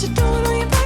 what you doing on your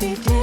be free.